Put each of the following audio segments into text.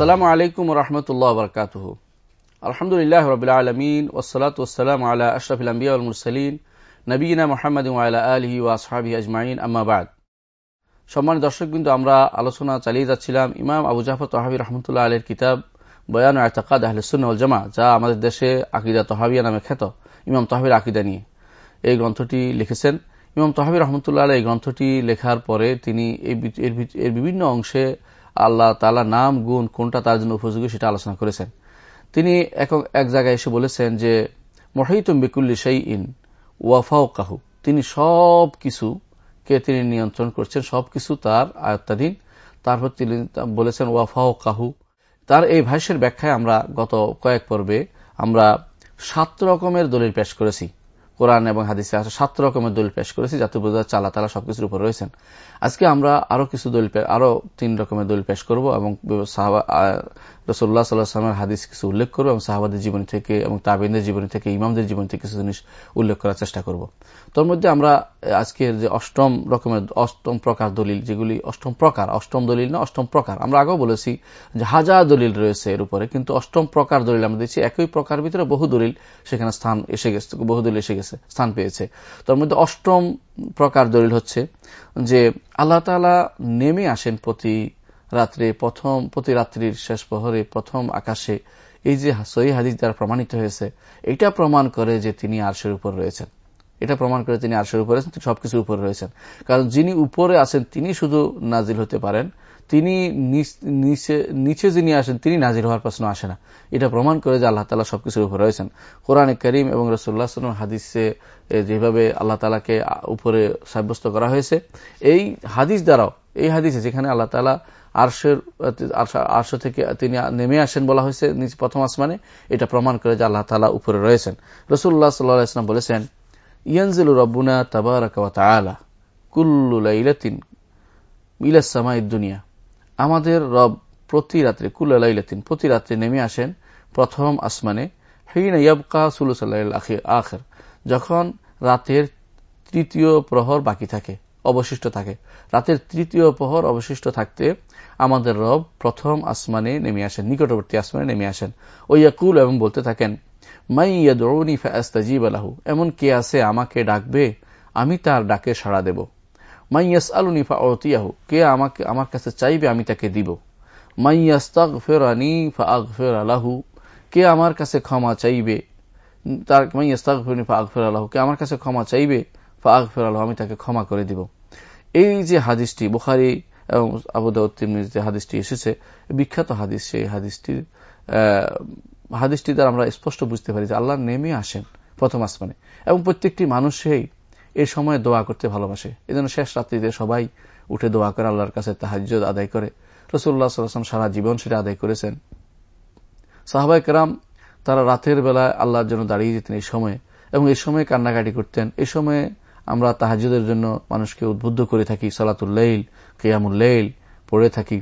আসসালামু আলাইকুম রহমতুল্লাহ বরকাত আলহামদুলিল্লাহ রবিল আলমিন ওসলাত ওসালাম আল্লাহ আশরফিল আম্বিয়া মুরসালিন নবীনা মোহাম্মদ আল্লাহ আলহি ওয়াসহাবি আজমাইন আম্মাবাদ সম্মানিত দর্শকবৃন্দ, আমরা আলোচনা চালিয়ে যাচ্ছিলাম ইমাম আবু জাফর তহাবি রহমতুল্লাহ আলের কিতাব বয়ান আয়তাকাদ আহলসুল জামা যা আমাদের দেশে আকিদা তহাবিয়া নামে খ্যাত। ইমাম তহাবির আকিদা নিয়ে এই গ্রন্থটি লিখেছেন। ইমাম তহাবি রহমতুল্লাহ আল এই গ্রন্থটি লেখার পরে তিনি এর বিভিন্ন অংশে আল্লাহ তালা নাম, গুণ কোনটা তার জন্য উপযোগী সেটা আলোচনা করেছেন। তিনি এক জায়গায় এসে বলেছেন যে, মহিতুম বিকুল্লি সেই ইন ওয়াফাও কাহু তিনি সব কিছুকে তিনি নিয়ন্ত্রণ করছেন, সবকিছু তার আয়ত্তাধীন। তারপর তিনি বলেছেন ওয়াফাও কাহু তার এই ভাষ্যের ব্যাখ্যায় আমরা গত কয়েক পর্বে আমরা সাত রকমের দলিল পেশ করেছি। কোরআন এবং হাদিসে আসা সাত রকমের দলিল পেশ করেছি, যাতে বোঝা আল্লাহ তালা সবকিছুর উপর রয়েছেন। আজকে আমরা আরও কিছু দলিল আরও তিন রকমের দলিল পেশ করব এবং রসুল্লাহ সাল্লাহামের হাদিস কিছু উল্লেখ করব এবং সাহাবাদের জীবনী থেকে এবং তাবিনদের জীবনী থেকে, ইমামদের জীবনী থেকে কিছু জিনিস উল্লেখ করার চেষ্টা করব। তোর মধ্যে আমরা আজকের যে অষ্টম রকমের, অষ্টম প্রকার দলিল, যেগুলি অষ্টম প্রকার, অষ্টম দলিল না, অষ্টম প্রকার, আমরা আগেও বলেছি যে হাজার দলিল রয়েছে এর উপরে, কিন্তু অষ্টম প্রকার দলিল আমরা দিচ্ছি একই প্রকার ভিতরে বহু দলিল সেখানে স্থান এসে গেছে, বহু দলিল এসে গেছে, স্থান পেয়েছে। তার মধ্যে অষ্টম প্রকার দলিল হচ্ছে যে আল্লাহ তালা নেমে আসেন প্রতি রাত্রে, প্রথম, প্রতি রাত্রির শেষ প্রহরে, প্রথম আকাশে। এই যে সহি হাদিস দ্বারা প্রমাণিত হয়েছে, এটা প্রমাণ করে যে তিনি আরশের উপর রয়েছেন। এটা প্রমাণ করে তিনি আরশের উপরে রয়েছেন সবকিছুর উপরে রয়েছেন। কারণ যিনি উপরে আছেন, তিনি শুধু নাজিল হতে পারেন। তিনি নিচে যিনি আসেন, তিনি নাজির হওয়ার প্রশ্ন আসে না। এটা প্রমাণ করে যে আল্লাহ তালা সবকিছুর উপরে রয়েছেন। কোরআন করিম এবং রসুল্লাহ হাদিসে যেভাবে আল্লাহ তালাকে উপরে সাব্যস্ত করা হয়েছে, এই হাদিস দ্বারাও, এই হাদিসে যেখানে আল্লাহ তালা আরশের, আরশ থেকে তিনি নেমে আসেন বলা হয়েছে প্রথম আসমানে, এটা প্রমাণ করে যে আল্লাহ তালা উপরে রয়েছেন। রসুল্লাহ সাল্লাহ ইসলাম বলেছেন ইয়ানজিল রব্বুনা তাবারাকা কুল্লু লাইলাতিন ইলাসামা দুনিয়া। আমাদের রব প্রতি রাত্রে কুল্লাইলাতিন প্রতি রাত্রে নেমে আসেন প্রথম আসমানে, হিন ইয়াবকা সুলুসাল্লাহ আখের, যখন রাতের তৃতীয় প্রহর বাকি থাকে, অবশিষ্ট থাকে। রাতের তৃতীয় প্রহর অবশিষ্ট থাকতে আমাদের রব প্রথম আসমানে নেমে আসেন, নিকটবর্তী আসমানে নেমে আসেন। ওয়াকুল এবং বলতে থাকেন মাইয়া দৌড়নি ফাস্তাজিব আলাহু এমন কে আছে আমাকে ডাকবে? আমি তার ডাকে সাড়া দেব। মাইয়াস আলুনি ফা অতিয়াহু কে আমাকে, আমার কাছে চাইবে আমি তাকে দিব। মাইয়াস্তাক ফেরানি ফা আগ ফের আলাহু কে আমার কাছে ক্ষমা চাইবে? তার মাইয়াস্তাক ফেরানি ফা আগ ফের আলাহু কে আমার কাছে ক্ষমা চাইবে? ফা আগ ফের আলাহু আমি তাকে ক্ষমা করে দিব। এই যে হাদিসটি, বুখারি এবং আবুদাউদ্দিনের যে হাদিসটি এসেছে, বিখ্যাত হাদিস সেই হাদিসটির হাদিসটি দ্বারা আমরা স্পষ্ট বুঝতে পারি যে আল্লাহ নেমে আসেন প্রথম আসমানে। এবং প্রত্যেকটি মানুষই এই সময় দোয়া করতে ভালোবাসে। এই জন্য শেষ রাত্রিতে সবাই উঠে দোয়া করে, আল্লাহর কাছে তাহাজ আদায় করে। রসুল্লাহ সাল্লাম সারা জীবন সেটা আদায় করেছেন। সাহাবাই কেরাম তারা রাতের বেলায় আল্লাহর জন্য দাঁড়িয়ে যেতেন এই সময়ে এবং এই সময় কান্নাকাটি করতেন। এই সময়ে আমরা তাহাজুদের জন্য মানুষকে উদ্বুদ্ধ করে থাকি সালাতুল্লাইল কেয়ামুল্লাইল পড়ে থাকি।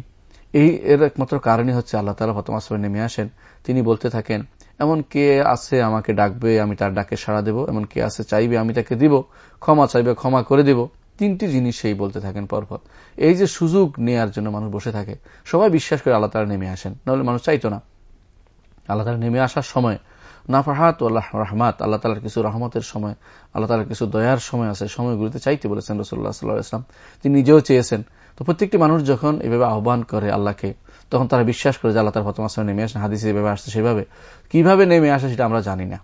এই এর একমাত্র কারণই হচ্ছে আল্লাহ তালা প্রথম আসমানে নেমে আসেন। তিনি বলতে থাকেন, এমন কে আছে আমাকে ডাকবে, আমি তার ডাকে সাড়া দেব? এমন কে আছে চাইবে, আমি তাকে দিব? ক্ষমা চাইবে, ক্ষমা করে দিব? তিনটি জিনিস সেই বলতে থাকেন পরপর। এই যে সুযোগ নেয়ার জন্য মানুষ বসে থাকে, সবাই বিশ্বাস করে আল্লাহ তারা নেমে আসেন। নাহলে মানুষ চাইতো না। আল্লাহ তারা নেমে আসার সময় নাফাহাত আল্লাহ রহমাত, আল্লাহ তালার কিছু রহমতের সময়, আল্লাহ তালার কিছু দয়ার সময় আছে, সময়গুলিতে চাইতে বলেছেন রসুল্লাহ সাল্লাহ ইসলাম তিনি নিজেও চেয়েছেন। তো প্রত্যেকটি মানুষ যখন এভাবে আহ্বান করে আল্লাহকে, তখন তারা বিশ্বাস করে যে আল্লাহ তার প্রথম আসলে নেমে আসেন, হাদিস যেভাবে আসছে সেভাবে। কীভাবে নেমে আসে সেটা আমরা জানি না।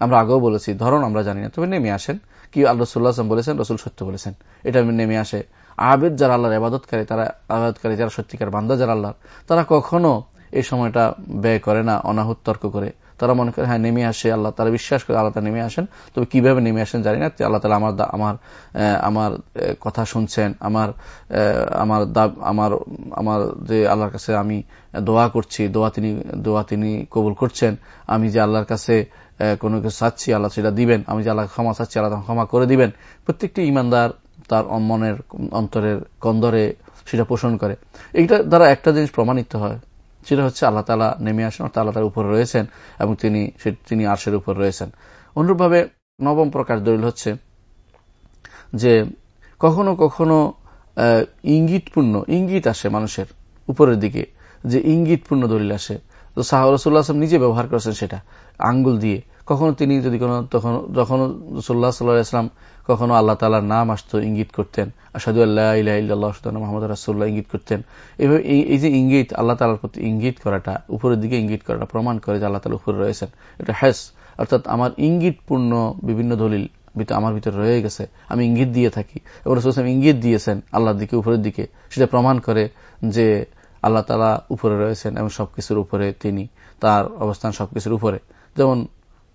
আমরা আগেও বলেছি ধরন আমরা জানি না। তবে নেমে আসেন। কি আল্লাহ বলেছেন রসুল সত্য বলেছেন? এটা নেমে আসে। আবেদ যারা আল্লাহর আবাদতকারী তারা আবাদতকারী যারা সত্যিকার বান্দা যারা আল্লাহর, তারা কখনো এই সময়টা ব্যয় করে না, অনাহুত তর্ক করে। তারা মনে করে হ্যাঁ নেমে আসে আল্লাহ তারা বিশ্বাস করে আল্লাহ নেমে আসেন। তবে কীভাবে নেমে আসেন জানি না। আল্লাহ তালা আমার আমার আমার কথা শুনছেন, আমার আমার আমার আমার যে আল্লাহর কাছে আমি দোয়া করছি, দোয়া তিনি দোয়া তিনি কবুল করছেন, আমি যে আল্লাহর কাছে কোনো কিছু চাচ্ছি, আল্লাহ সেটা দিবেন, আমি যে আল্লাহ ক্ষমা চাচ্ছি, আল্লাহ ক্ষমা করে দিবেন, প্রত্যেকটি ইমানদার তার মনের অন্তরের কন্দরে সেটা পোষণ করে। এইটা দ্বারা একটা জিনিস প্রমাণিত হয়। সেটা হচ্ছে আল্লাহ তালা নেমে আসেন, অর্থাৎ আল্লাহ তার উপরে রয়েছেন এবং তিনি তিনি আর্শের উপর রয়েছেন। অনুরূপভাবে নবম প্রকাশ দলিল হচ্ছে যে কখনো কখনো ইঙ্গিতপূর্ণ, ইঙ্গিত আসে মানুষের উপরের দিকে, যে ইঙ্গিতপূর্ণ দলিল আসে। তো সাহা রসুল্লাহ আসলাম নিজে ব্যবহার করেছেন সেটা, আঙ্গুল দিয়ে। কখনো তিনি যদি কোনো, তখন যখন রসুল্লাহ সাল্লাহ ইসলাম কখনো আল্লাহ তালার নাম আসতো, ইঙ্গিত করতেন আসাদু আল্লাহ ইল্লাহ মোহাম্মদ রাসুল্লাহ ইঙ্গিত করতেন। এভাবে এই যে ইঙ্গিত, আল্লাহ তালার প্রতি ইঙ্গিত করাটা, উপরের দিকে ইঙ্গিত করাটা প্রমাণ করে যে আল্লাহ তালা উপরে রয়েছেন। এটা হ্যাস অর্থাৎ আমার ইঙ্গিতপূর্ণ বিভিন্ন দলিল আমার ভিতরে রয়ে গেছে, আমি ইঙ্গিত দিয়ে থাকি। এবং রসুল ইঙ্গিত দিয়েছেন আল্লাহর দিকে, উপরের দিকে। সেটা প্রমাণ করে যে আল্লাহ তালা উপরে রয়েছেন এবং সবকিছুর উপরে তিনি, তার অবস্থান সবকিছুর উপরে। যেমন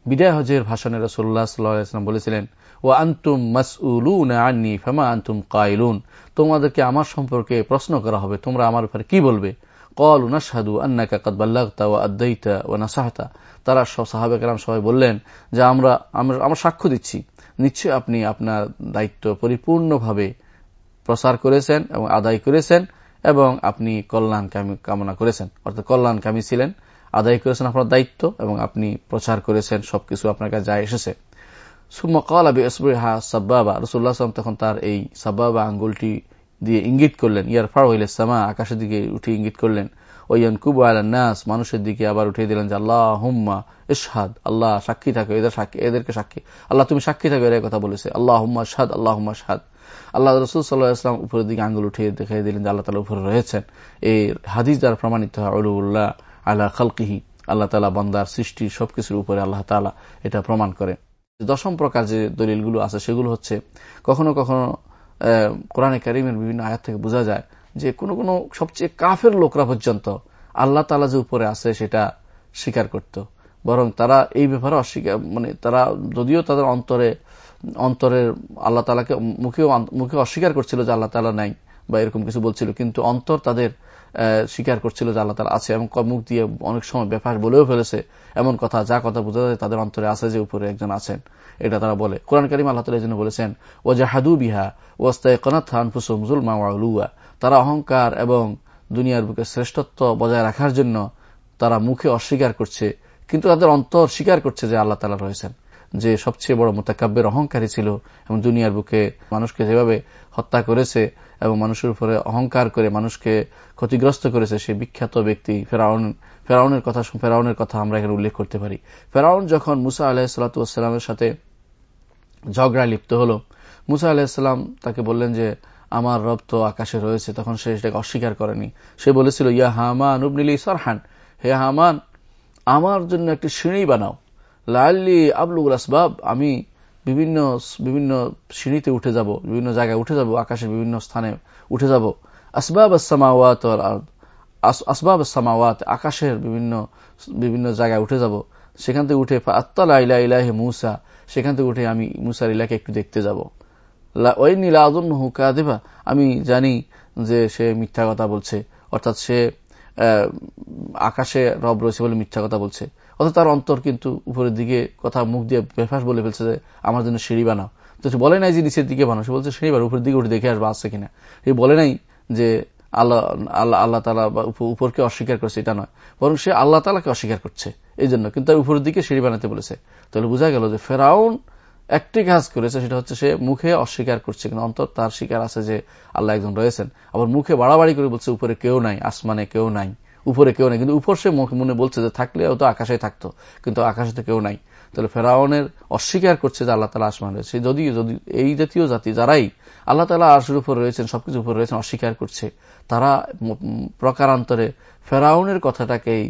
বিদায় হজের ভাষণে রসুল্লাহ সাল্লাম বলেছিলেন ও আন্তুম মাসউলুন আননি ফেমা আন্তুম কাইলুন? তোমাদেরকে আমার সম্পর্কে প্রশ্ন করা হবে, তোমরা আমার উপরে কি বলবে? কল উনাসাদু আন্নাকা কদবাল্লাগতা ও আদাইতা ও নাসাহতা। তারা সব সাহাবে কালাম সবাই বললেন যে, আমরা আমরা সাক্ষ্য দিচ্ছি। নিশ্চয় আপনি আপনার দায়িত্ব পরিপূর্ণভাবে প্রসার করেছেন এবং আদায় করেছেন। এবং আপনি কল্যাণ কামনা করেছেন। অর্থাৎ কল্যাণকামী ছিলেন, আদায় করেছেন আপনার দায়িত্ব এবং আপনি প্রচার করেছেন, সবকিছু আপনার কাছে যা এসেছে। দিয়ে ইঙ্গিত করলেন ইয়ার আকাশের দিকে ইঙ্গিত করলেন। মানুষের দিকে আবার উঠিয়ে দিলেন যে আল্লাহ আল্লাহ সাক্ষী থাকো, এদের সাক্ষী এদেরকে সাক্ষী আল্লাহ তুমি সাক্ষী থাকো, এর কথা বলেছে। আল্লাহ আল্লাহ আল্লাহ রসুল সাল্লাহ ইসলাম উপরের দিকে আঙ্গুল উঠিয়ে দেখাই দিলেন যে আল্লাহ তালা উপরে রয়েছেন। এই হাদিস দ্বারা প্রমাণিত হয় অলুল্লাহ আল্লাহ খালকিহি, আল্লাহ তালা বন্দার সৃষ্টি সবকিছুর উপরে আল্লাহ তালা এটা প্রমাণ করে দশম প্রকার যে দলিলগুলো আছে সেগুলো হচ্ছে, কখনো কখনো কোরআনে কারিমের বিভিন্ন আয়াত থেকে বোঝা যায় যে কোনো কোনো সবচেয়ে কাফের লোকরা পর্যন্ত আল্লাহ তালা যে উপরে আছে সেটা স্বীকার করত। বরং তারা এই ব্যাপারে অস্বীকার মানে তারা যদিও তাদের অন্তরে অন্তরের আল্লাহ তালাকে মুখে মুখে অস্বীকার করছিল যে আল্লাহ তালা নাই বা এরকম কিছু বলছিল। কিন্তু অন্তর তাদের স্বীকার করছিল যে আল্লাহ তালা আছে এবং মুখ দিয়ে অনেক সময় ব্যাপার বলেও ফেলেছে। এমন কথা, যা কথা বোঝা যায় তাদের অন্তরে আছে যে উপরে একজন আছেন, এটা তারা বলে। কোরআন করিম আল্লাহ তালা জন্য বলেছেন ও জাহাদু বিহা ওস্তায় কনাথ হানফুসুল মাওয়ালুয়া তারা অহংকার এবং দুনিয়ার বুকে শ্রেষ্ঠত্ব বজায় রাখার জন্য তারা মুখে অস্বীকার করছে, কিন্তু তাদের অন্তর স্বীকার করছে যে আল্লাহ তালা রয়েছেন। যে সবচেয়ে বড় মোতাকাব্যের অহংকারী ছিল এবং দুনিয়ার বুকে মানুষকে যেভাবে হত্যা করেছে এবং মানুষের উপরে অহংকার করে মানুষকে ক্ষতিগ্রস্ত করেছে, সে বিখ্যাত ব্যক্তি ফেরাউন। ফেরাউনের কথা ফেরাউনের কথা আমরা এখানে উল্লেখ করতে পারি। ফেরাউন যখন মুসা আলাহিসাল্লামের সাথে ঝগড়া লিপ্ত হল, মুসা আলাহিসাল্লাম তাকে বললেন যে, আমার রব তো আকাশে রয়েছে। তখন সে সেটাকে অস্বীকার করেনি। সে বলেছিল, ইয়া হামান উবনিলি সরহান, হে হামান, আমার জন্য একটি সিঁড়ি বানাও। লাল্লি আবলুল আসবাব, আমি বিভিন্ন বিভিন্ন সিঁড়িতে উঠে যাব, বিভিন্ন জায়গায় উঠে যাব, আকাশের বিভিন্ন স্থানে উঠে যাব। আসবাব সামাওয়াত আসবাব সামাওয়াত আকাশের বিভিন্ন বিভিন্ন জায়গায় উঠে যাব। সেখান থেকে উঠে আত্মালা ইলা ইলাহে মুসা, সেখান থেকে উঠে আমি মুসার ইলাকে একটু দেখতে যাব। ওই নীলা আদম হুকা দেবা আমি জানি যে সে মিথ্যা কথা বলছে, অর্থাৎ সে আকাশে রব রয়েছে বলে মিথ্যা কথা বলছে। অর্থাৎ তার অন্তর কিন্তু উপরের দিকে কথা মুখ দিয়ে বেফাস বলে ফেলছে যে, আমার জন্য সিঁড়ি বানাও। তো সে বলে নাই যে নিচের দিকে বানাও, সে বলছে সিঁড়ি বানাও, উপরের দিকে উঠে দেখে আসবে আসছে কিনা। সে বলে নাই যে আল্লাহ আল্লাহ আল্লাহ তালা বা উপরকে অস্বীকার করছে, এটা নয়। বরং সে আল্লাহ তালাকে অস্বীকার করছে এই জন্য কিন্তু তার উপরের দিকে সিঁড়ি বানাতে বলেছে। তাহলে বোঝা গেল যে ফেরাউন একটি কাজ করেছে, সেটা হচ্ছে সে মুখে অস্বীকার করছে কিন্তু অন্তর তার স্বীকার আছে যে আল্লাহ একজন রয়েছেন। আবার মুখে বাড়াবাড়ি করে বলছে, উপরে কেউ নাই, আসমানে কেউ নাই। উপরে কেউ নেই। কিন্তু উপর সে মনে বলছে যে থাকলে তো আকাশে থাকতো, কিন্তু আকাশে তো কেউ নাই। তাহলে ফেরাউনের অস্বীকার করছে যে আল্লাহ তালা আসমান রয়েছে। যদি যদি এই জাতীয় জাতি যারাই আল্লাহ তালা আরশের উপর রয়েছেন সবকিছু উপর রয়েছেন, অস্বীকার করছে, তারা প্রকারান্তরে ফেরাউনের কথাটাকেই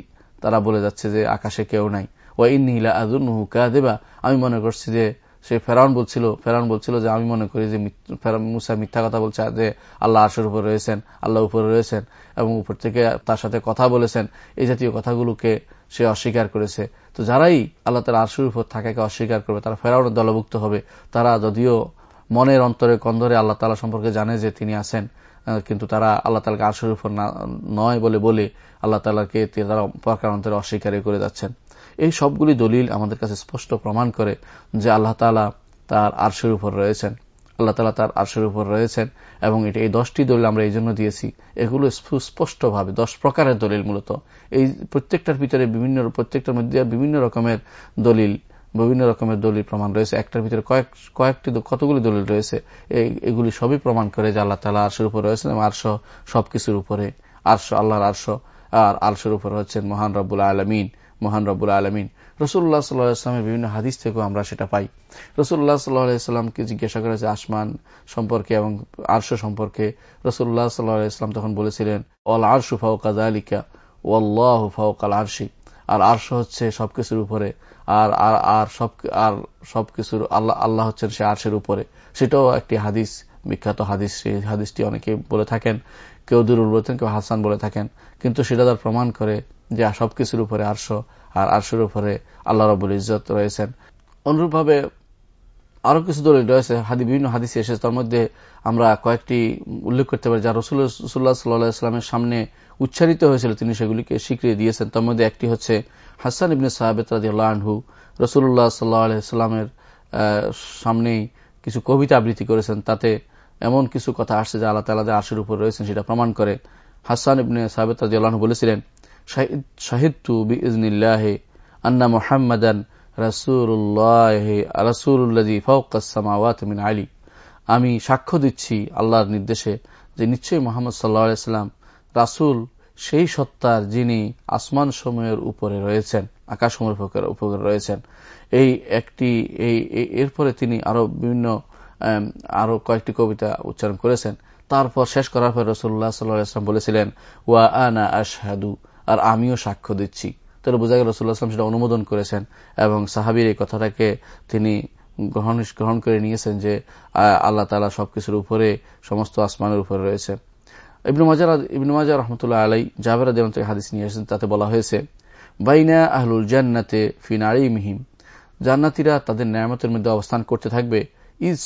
তারা বলে যাচ্ছে যে আকাশে কেউ নাই। ও ইন্নিলা আদুন হুকা দেবা আমি মনে করছি যে সে ফেরাউন বলছিল ফেরাউন বলছিল যে আমি মনে করি যে মুসা মিথ্যা কথা বলছে, যে আল্লাহ আশের উপর রয়েছেন, আল্লাহ উপরে রয়েছেন এবং উপর থেকে তার সাথে কথা বলেছেন। এই জাতীয় কথাগুলোকে সে অস্বীকার করেছে। তো যারাই আল্লাহ তালা আশুর উপর থাকাকে অস্বীকার করবে, তারা ফেরাউনের দলভুক্ত হবে। তারা যদিও মনের অন্তরে কন্দরে আল্লাহ তালা সম্পর্কে জানে যে তিনি আছেন কিন্তু তারা আল্লাহ তালাকে আশুর উপর নয় বলে বলে আল্লাহ তালাকে তারা প্রকার অন্তরে অস্বীকারই করে যাচ্ছেন। এই সবগুলি দলিল আমাদের কাছে স্পষ্ট প্রমাণ করে যে আল্লাহ তালা তার আরশের উপর রয়েছেন। আল্লাহ তালা তার আরশের উপর রয়েছেন এবং এটা এই দশটি দলিল আমরা এই জন্য দিয়েছি। এগুলো সুস্পষ্টভাবে দশ প্রকারের দলিল মূলত। এই প্রত্যেকটার ভিতরে বিভিন্ন প্রত্যেকটার মধ্যে বিভিন্ন রকমের দলিল, বিভিন্ন রকমের দলিল প্রমাণ রয়েছে। একটার ভিতরে কয়েক কয়েকটি কতগুলি দলিল রয়েছে? এগুলি সবই প্রমাণ করে যে আল্লাহ তালা আরশের উপর রয়েছেন এবং আরশ সবকিছুর উপরে, আরশ আল্লাহর আরশ আর আলসের উপর হচ্ছেন মহান রব্বুল আলমিন। মহান রব্বুল আলমিন। রসুল্লাহ সাল্লাহামের বিভিন্ন হাদিস থেকেও আমরা সেটা পাই। রসুল্লাহ সাল্লাহামকে জিজ্ঞাসা করেছে আসমান সম্পর্কে এবং আরশ সম্পর্কে? রসুল্লাহ সাল্লাহ ইসলাম তখন বলেছিলেন অল আরশু ফাউকাজ আলিকা ওয়াল্লাহ ফাউকাল আরশি। আর আরশ হচ্ছে সবকিছুর উপরে, আর আর আর সব, আর সবকিছুর, আল্লাহ আল্লাহ হচ্ছেন সে আরশের উপরে। সেটাও একটি হাদিস, বিখ্যাত হাদিস, সেই হাদিসটি অনেকে বলে থাকেন, কেউ দুরুল বলতেন কেউ হাসান বলে থাকেন। কিন্তু সেটা তার প্রমাণ করে যে সবকিছুর উপরে আরশ, আর আরশের উপরে আল্লাহ রবুল ইজত রয়েছেন। অনুরূপভাবে আরও কিছু দলিল রয়েছে, হাদি, বিভিন্ন হাদিস এসেছে। তার মধ্যে আমরা কয়েকটি উল্লেখ করতে পারি। যা রসুল্লাহ সাল্লাহামের সামনে উচ্চারিত হয়েছিল, তিনি সেগুলিকে স্বীকৃতি দিয়েছেন। তার মধ্যে একটি হচ্ছে হাসান ইবনে সাহাবেদ রাজিউল্লাহু রসুল্লাহ সাল্লাহামের সামনেই কিছু কবিতা আবৃত্তি করেছেন। তাতে এমন কিছু কথা আসছে যে আল্লাহ তালা আশের উপর রয়েছেন সেটা প্রমাণ করে। হাসান ইবনে সাহাবেদ রাজিউল্লাহ বলেছিলেন শাহিদু আন্না মোহাম্মদান আলী। আমি সাক্ষ্য দিচ্ছি আল্লাহর নির্দেশে যে নিশ্চয়ই মোহাম্মদ সাল্লাহাম রাসুল সেই সত্তার যিনি আসমান সময়ের উপরে রয়েছেন, আকাশ সময়ের উপরে রয়েছেন। এই একটি এই এরপরে তিনি আরও বিভিন্ন আরও কয়েকটি কবিতা উচ্চারণ করেছেন। তারপর শেষ করার পর রসুল্লাহ সাল্লাহাম বলেছিলেন, ওয়া আনা আশহাদু আর আমিও সাক্ষ্য দিচ্ছি। তাহলে বোঝা গেল রসুল্লাহাম সেটা অনুমোদন করেছেন এবং সাহাবির এই কথাটাকে তিনি গ্রহণ গ্রহণ করে নিয়েছেন যে আল্লাহ তালা সবকিছুর উপরে, সমস্ত আসমানের উপরে রয়েছে। রহমতুল্লাহ আলাই থেকে হাদিস তাতে বলা হয়েছে, বাইনা আহলুল জান্নাতে ফিনারি মিহিম জান্নাতিরা তাদের ন্যায়ামতের মধ্যে অবস্থান করতে থাকবে, ইজ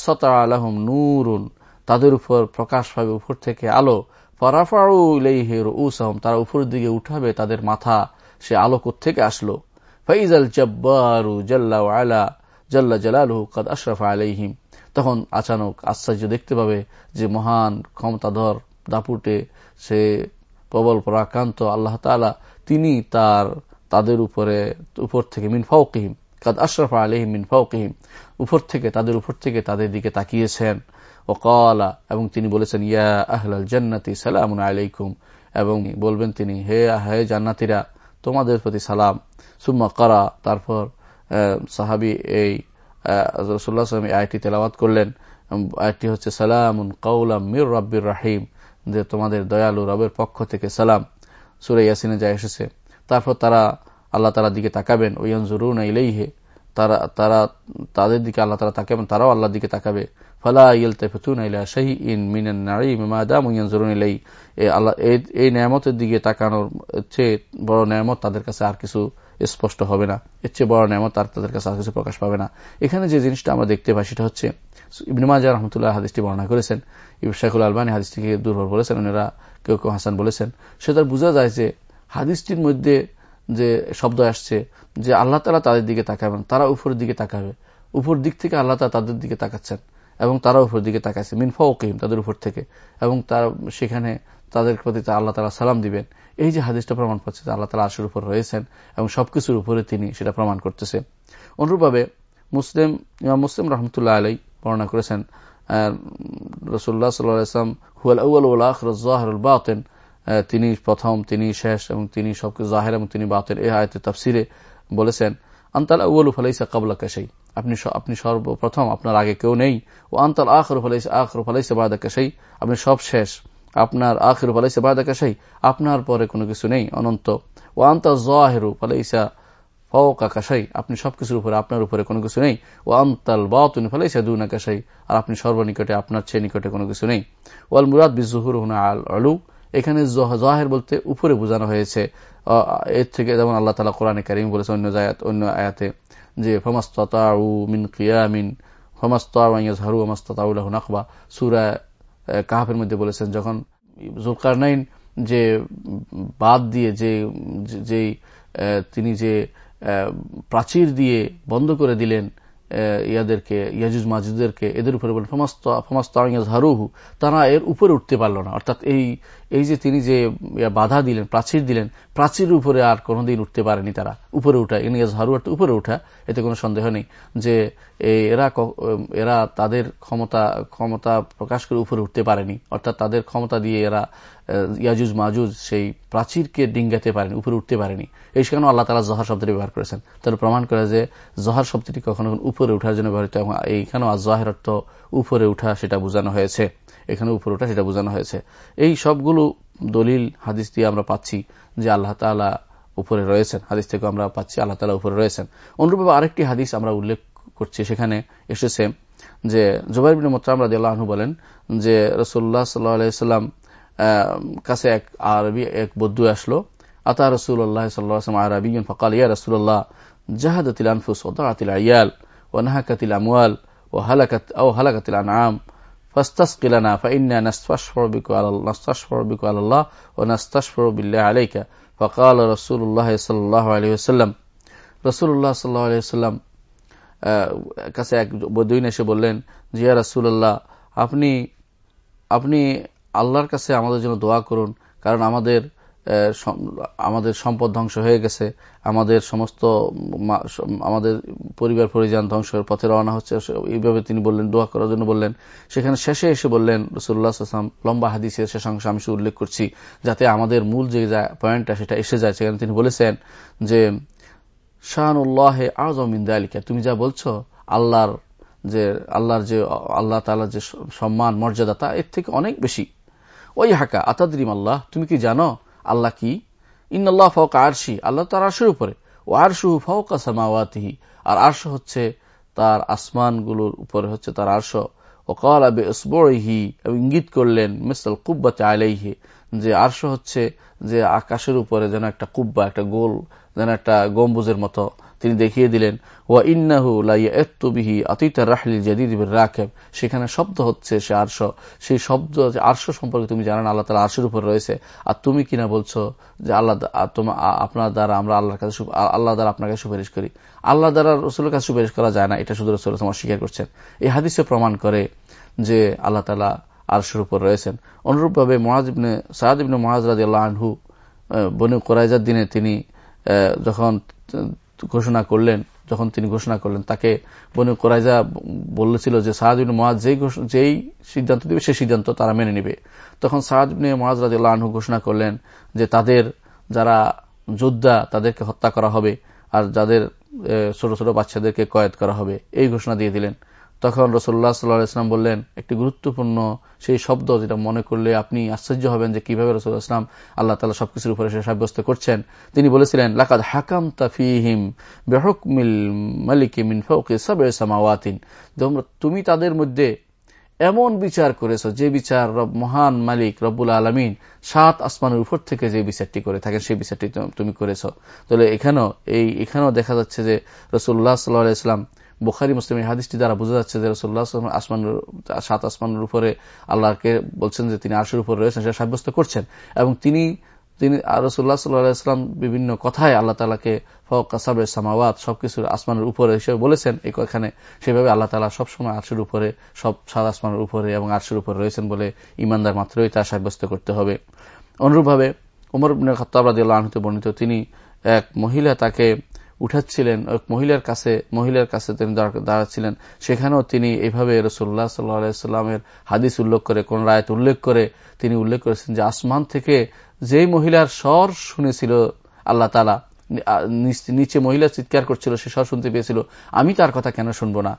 তাদের উপর প্রকাশ পাবে উপর থেকে আলো তারা উপরের দিকে উঠাবে, তাদের মাথা সে আলো থেকে আসলো? ফাইজাল জব্বারু জাল্লা আলা, জাল্লা জালালহু কাদ আশরাফ আলাইহিম। তখন আচানক আশ্চর্য দেখতে পাবে যে মহান ক্ষমতাধর দাপুটে সে প্রবল পরাক্রান্ত আল্লাহ তালা তিনি তার, তাদের উপরে, উপর থেকে মিন ফাউকিহিম কাদ আশরাফ আলহিম মিন ফাউকিহিম উপর থেকে, তাদের উপর থেকে তাদের দিকে তাকিয়েছেন। ও কলা এবং তিনি বলেছেন, ইয়া আহলাল জান্নাতি সালাম আলাইকুম। এবং বলবেন তিনি, হে হে জান্নাতিরা, তোমাদের প্রতি সালাম। সুম্মা করা, তারপর সাহাবি এই রসুল্লাহ আয়টি তেলাওয়াত করলেন। আয়টি হচ্ছে, সালামুন কৌলাম মির রব্বির রাহিম, যে তোমাদের দয়ালু রবের পক্ষ থেকে সালাম। সুরে ইয়াসিনে যা এসেছে। তারপর তারা, আল্লাহ তালার দিকে তাকাবেন, ওয়ানজুরুন ইলাইহে তারা তারা তাদের দিকে আল্লাহ তালা তাকাবেন তারাও আল্লাহর দিকে তাকাবে। ফালা দামু ইয়ানজুরুন ইলাই আল্লাহ এই দিকে তাকানোর বড় তাদের কাছে আর কিছু স্পষ্ট হবে না। এর চেয়ে বড় নিয়ামত আর তাদের কাছে আর কিছু প্রকাশ পাবে না। এখানে যে জিনিসটা আমরা দেখতে পাই সেটা হচ্ছে, ইবনে মাজা রহমতুল্লাহ হাদিসটি বর্ণনা করেছেন। শেখুল আলবানী হাদিসটিকে দুর্বল বলেছেন ওনারা কেউ কেউ হাসান বলেছেন। সে তার বোঝা যায় যে হাদিসটির মধ্যে যে শব্দ আসছে, যে আল্লাহ তালা তাদের দিকে তাকাবেন তারা উপরের দিকে তাকাবে। উপর দিক থেকে আল্লাহ তালা তাদের দিকে তাকাচ্ছেন এবং তারা উপর দিকে তাকাচ্ছে মিনফা ওকিম তাদের উপর থেকে। এবং তার সেখানে তাদের প্রতি আল্লাহ তালা সালাম দিবেন। এই যে হাদিসটা প্রমাণ পাচ্ছে আল্লাহ তালা আশুর উপর রয়েছেন এবং সবকিছুর উপরে তিনি সেটা প্রমাণ করতেছে অনুরূপভাবে মুসলিম, ইমাম মুসলিম রহমতুল্লাহ আলাই বর্ণনা করেছেন রসুল্লাহ সাল্লাম হুয়াল আউ্ল আখরুল বাতেন। তিনি প্রথম, তিনি শেষ এবং তিনি সবকিছু জাহের এবং তিনি বাতের এ আয়তে তাফসিরে বলেছেন, আন্তাল আউ্ল ফালাইসা কাবলা কাশাই আপনি আপনি সর্বপ্রথম আপনার আগে কেউ নেই। ও আন্তাল আখর ফালাইসা আখর ফালাইসা বাদা কাশাই আপনি সব শেষ। আপনার আখির ফালাইসা বাদা কাশাই আপনার পরে কোনো কিছু নেই, অনন্ত। ও আন্তা জাহেরু ফালাইসা ফৌকা কাশাই আপনি সবকিছুর উপরে, আপনার উপরে কোনো কিছু নেই। ও আন্তাল বাতুন ফালাইসা দুনা কাশাই আর আপনি সর্বনিকটে, আপনার চেয়ে নিকটে কোনো কিছু নেই। ওয়াল মুরাদ বিজুহুর হুনা আল আলু এখানে জাহের বলতে উপরে বোঝানো হয়েছে। এর থেকে যেমন আল্লাহ তালা কোরআনে কারিম বলেছে অন্য জায়াত অন্য আয়াতে যে ফমাস্তাউ মিন কিয়ামিন ফমাস্তাউ মাস্তাউ নাকবা সুরা কাহাফের মধ্যে বলেছেন, যখন জুলকার নাইন যে, বাদ দিয়ে যে যেই তিনি যে প্রাচীর দিয়ে বন্ধ করে দিলেন ইয়াদেরকে, ইয়াজুজ মাজুদেরকে এদের উপরে বলেন, ফমাস্ত হারুহু তারা এর উপরে উঠতে পারল না। অর্থাৎ এই এই যে তিনি যে বাধা দিলেন, প্রাচীর দিলেন, প্রাচীর উপরে আর কোনোদিন উঠতে পারেনি তারা। উপরে উঠা ইয়াজ হারু অর্থাৎ উপরে উঠা, এতে কোনো সন্দেহ নেই যে এরা এরা তাদের ক্ষমতা ক্ষমতা প্রকাশ করে উপরে উঠতে পারেনি। অর্থাৎ তাদের ক্ষমতা দিয়ে এরা ইয়াজুজ মাজুজ সেই প্রাচীরকে ডিঙ্গাতে পারেনি, উপরে উঠতে পারেনি। এই সেখানে আল্লাহ তালা জহার শব্দটি ব্যবহার করেছেন। তাহলে প্রমাণ করে যে, জহার শব্দটি কখনো উপরে উঠার জন্য ব্যবহৃত এবং এইখানেও আর জহের অর্থ উপরে উঠা সেটা বোঝানো হয়েছে। এখানে উপরে উঠা সেটা বোঝানো হয়েছে। এই সবগুলো অনেকগুলো দলিল, হাদিস দিয়ে আমরা পাচ্ছি যে আল্লাহ তালা উপরে রয়েছেন। হাদিস থেকে আমরা পাচ্ছি আল্লাহ তালা উপরে রয়েছেন। অনুরূপ আরেকটি হাদিস আমরা উল্লেখ করছি, সেখানে এসেছে যে জুবাই বিন মোত্তাম রাজিয়াল্লাহ আনহু বলেন যে রসুল্লাহ সাল্লাহাম কাছে এক আরবি, এক বদ্যু আসলো, আতা রসুল্লাহ সাল্লাম আরবি ফকাল, ইয়া রসুল্লাহ জাহাদ জাহাদাতিল আনফুস ওদাতিল আয়াল নাহাকাতিল আমাল ও হালাকাত ও হালাকাতিল আনাম لنا فإنا نستشفر بك على الله نستشفر بك على الله ونستشفر بالله عليك فقال رسول الله صلى الله عليه وسلم رسول الله صلى الله عليه وسلم কাছে এক বদুইন এসে বললেন জিয়া রাসুল্লাহ আপনি আপনি আল্লাহর কাছে আমাদের জন্য দোয়া করুন কারণ আমাদের আমাদের সম্পদ ধ্বংস হয়ে গেছে। আমাদের সমস্ত আমাদের পরিবার পরিজন ধ্বংসের পথে রওনা হচ্ছে। এইভাবে তিনি বললেন, দোয়া করার জন্য বললেন। সেখানে শেষে এসে বললেন রসুল্লাহ আসলাম লম্বা হাদিসের শেষাংশ আমি উল্লেখ করছি, যাতে আমাদের মূল যে পয়েন্টটা, সেটা এসে যায়। সেখানে তিনি বলেছেন যে শাহানুল্লাহ আজমিন্দা আলিকা তুমি যা বলছো, আল্লাহর যে আল্লাহর যে, আল্লাহ তালার যে সম্মান, মর্যাদা, তা এর থেকে অনেক বেশি। ওই হাকা আতাদ্রিম আল্লাহ তুমি কি জানো আল্লাহ কি? ইন্নআল্লাহ ফাউক আরশি, আল্লাহ তার আরশের উপরে। ও আরশু ফৌকা সামাওয়াতিহি, আর আরশ হচ্ছে তার আসমানগুলোর উপরে হচ্ছে তার আরশ। ও কাল আবে ইসবহি ইঙ্গিত করলেন, মিসাল কুব্বাতে আলাইহি, যে আরশ হচ্ছে যে আকাশের উপরে যেন একটা কুব্বা, একটা গোল, যেন একটা গম্বুজের মতো। তিনি দেখিয়ে দিলেন, ওয়া ইন্নাহু লাইয়াত্তুবিহি আতিতা রাহলি জাদিদ রাকেব। সেখানে শব্দ হচ্ছে সে আরশ। সেই শব্দ আরশ সম্পর্কে তুমি জানেন আল্লাহ তালা আরশের উপর রয়েছে। আর তুমি কিনা বলছো যে আল্লাহ আপনার দ্বারা আমরা আল্লাহর কাছে আল্লাহ দ্বারা আপনার কাছে সুপারিশ করি। আল্লাহ দ্বারা রসুলের কাছে সুপারিশ করা যায় না। এটা শুধু রসুল তোমার স্বীকার করছেন। এই হাদিসে প্রমাণ করে যে আল্লাহ তালা আরশের উপর রয়েছেন। অনুরূপভাবে মহাজিবনে সাহাদিবনে মহাজ রাজি আল্লাহ আনহু বনু কোরাইজার দিনে তিনি যখন ঘোষণা করলেন, যখন তিনি ঘোষণা করলেন, তাকে বনু কোরাইজা বলেছিল যে সাহাদিন মহাজ যেই যেই সিদ্ধান্ত দিবে সেই সিদ্ধান্ত তারা মেনে নিবে। তখন সাহাদিন মহাজ রাজি আনহু ঘোষণা করলেন যে তাদের যারা যোদ্ধা, তাদেরকে হত্যা করা হবে, আর যাদের ছোট ছোট বাচ্চাদেরকে কয়েদ করা হবে। এই ঘোষণা দিয়ে দিলেন। তখন রসোল্লা সাল্লাহাম বললেন, একটি গুরুত্বপূর্ণ সেই শব্দ যেটা মনে করলে আপনি আশ্চর্য হবেন যে কীভাবে রসুল্লাহ ইসলাম আল্লাহ তালা সবকিছুর উপরে সে সাব্যস্ত করছেন। তিনি বলেছিলেন, লাকাদ হাকাম তাফিহিম বেহকমিল মালিকি মিন ফৌকে সাবে সামাওয়াতিন। তুমি তাদের মধ্যে এমন বিচার করেছ যে বিচার রব, মহান মালিক রব্বুল আলমিন সাত আসমানের উপর থেকে যে বিচারটি করে থাকেন, সেই বিচারটি তুমি করেছ। তাহলে এখানেও, এই, এখানেও দেখা যাচ্ছে যে রসুল্লাহ সাল্লাহ ইসলাম বোখারি মুসলিমের হাদিসটি দ্বারা বোঝা যাচ্ছে যে রসুল্লাহ আসমান সাত আসমানের উপরে আল্লাহকে বলছেন যে তিনি আশুর উপরে রয়েছেন, সেটা সাব্যস্ত করছেন। এবং তিনি তিনি রসুল্লাহ সাল্লাহাম বিভিন্ন কথায় আল্লাহ তালাকে ফকাসাবের সামাওয়াত সবকিছুর আসমানের উপরে হিসেবে বলেছেন। এই এখানে সেভাবে আল্লাহ তালা সবসময় আরশের উপরে, সব সাত আসমানের উপরে এবং আরশের উপরে রয়েছেন বলে ইমানদার মাত্রই তা সাব্যস্ত করতে হবে। অনুরূপভাবে উমর খত্তাবাদ আনহতে বর্ণিত তিনি এক মহিলা তাকে উঠাচ্ছিলেন মহিলার কাছে মহিলার কাছে তিনি দাঁড়াচ্ছিলেন। সেখানেও তিনি এইভাবে রসুল্লাহ সাল্লাহামের হাদিস উল্লেখ করে, কোন রায়ত উল্লেখ করে তিনি উল্লেখ করেছেন যে আসমান থেকে যেই মহিলার স্বর শুনেছিল আল্লাহ তালা নিচে মহিলা চিৎকার করছিল, সে স্বর শুনতে পেয়েছিল। আমি তার কথা কেন শুনব না?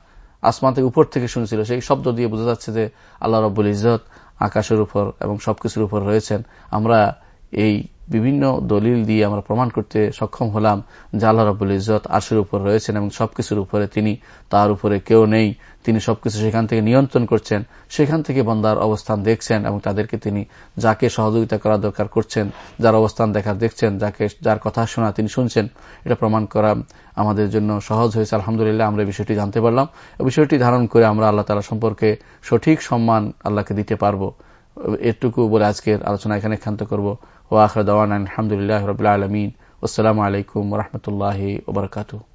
আসমান থেকে উপর থেকে শুনেছিল। সেই শব্দ দিয়ে বোঝা যাচ্ছে যে আল্লাহ রব্বুল ইজত আকাশের উপর এবং সবকিছুর উপর রয়েছেন। আমরা এই বিভিন্ন দলিল দিয়ে আমরা প্রমাণ করতে সক্ষম হলাম যে আল্লাহ রবুল ইজত আশের উপর রয়েছেন এবং সবকিছুর উপরে তিনি তার উপরে কেউ নেই। তিনি সবকিছু সেখান থেকে নিয়ন্ত্রণ করছেন, সেখান থেকে বন্দার অবস্থান দেখছেন এবং তাদেরকে তিনি যাকে সহযোগিতা করা দরকার করছেন, যার অবস্থান দেখা দেখছেন, যাকে, যার কথা শোনা তিনি শুনছেন, এটা প্রমাণ করা আমাদের জন্য সহজ হয়েছে। আলহামদুলিল্লাহ আমরা বিষয়টি জানতে পারলাম। বিষয়টি ধারণ করে আমরা আল্লাহ তালা সম্পর্কে সঠিক সম্মান আল্লাহকে দিতে পারব। এটুকু বলে আজকের আলোচনা এখানে ক্ষান্ত করব। ও আখর দাওয়ান আলহামদুলিল্লাহ রবিআ আলমিন। আসসালামু আলাইকুম রহমতুল্লাহ ওবরকাতু